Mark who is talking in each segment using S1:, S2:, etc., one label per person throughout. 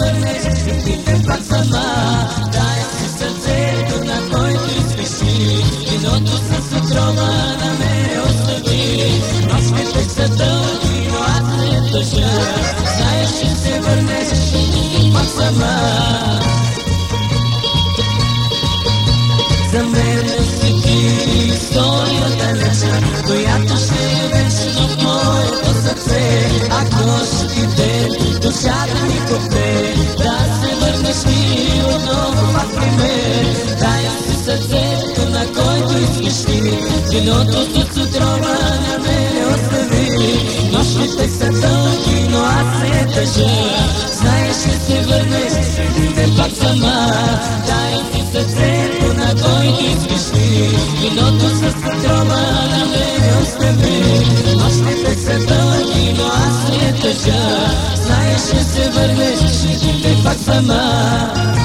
S1: върнеш и те пак сама Дай си сърцето, на който изпиши Виното с отрова на остави Нощите са дълги, но се върнеш пак сама За мен си ти историята леча Която ще е вечно сърце Ако ще ти ден душата ми копне ти Виното с отрова на мене остави. Нощите са дълги, но аз не държа Знаеш, ще се върнеш, те пак сама. Дай си сърцето, на който искаш ти Виното с отрова на мене остави. Нощите са дълги, но аз не държа Знаеш, ще се върнеш, те пак сама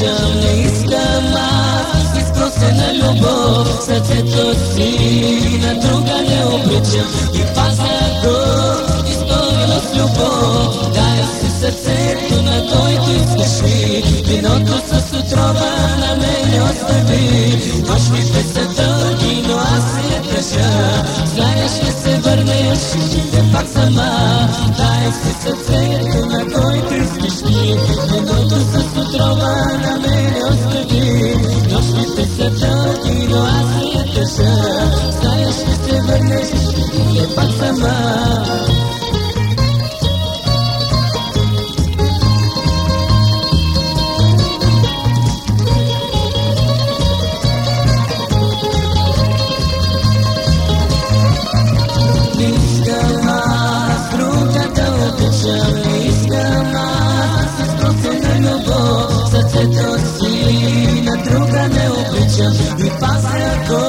S1: обичам, не искам аз изпросена любов. Сърцето си на друга не обичам и пазя го изпълнено с любов. Дай си сърцето, на който искаш ми, виното с отрова на мене остави. Нощите са дълги, но аз не държа. Знаеш, ще се върнеш те пак сама. Дай си сърцето, дълги, но аз не държа. Знаеш, ще се върнеш и те пак сама. Обичам и пазя го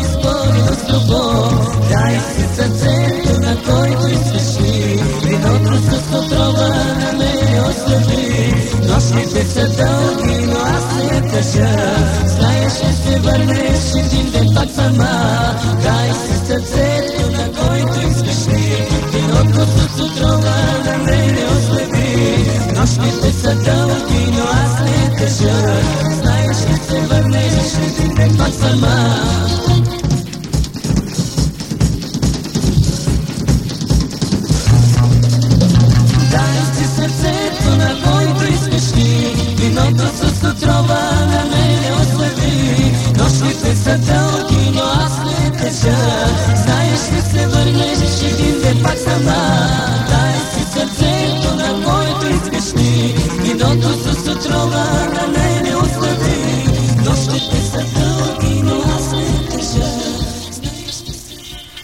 S1: изпълнено с любов. Дай си сърцето, на който ми, виното с отрова на мене остави. Нощите са дълги, но аз не държа. Знаеш, ще се върнеш един ден пак сама. Дай си сърцето, на който ми, виното с отрова на мене остави. Нощите са дълги, но аз не държа. Който искаш ти Виното с отрова на мене остави Нощите са дълги, но аз не държа Знаеш, ще се върнеш един ден пак сама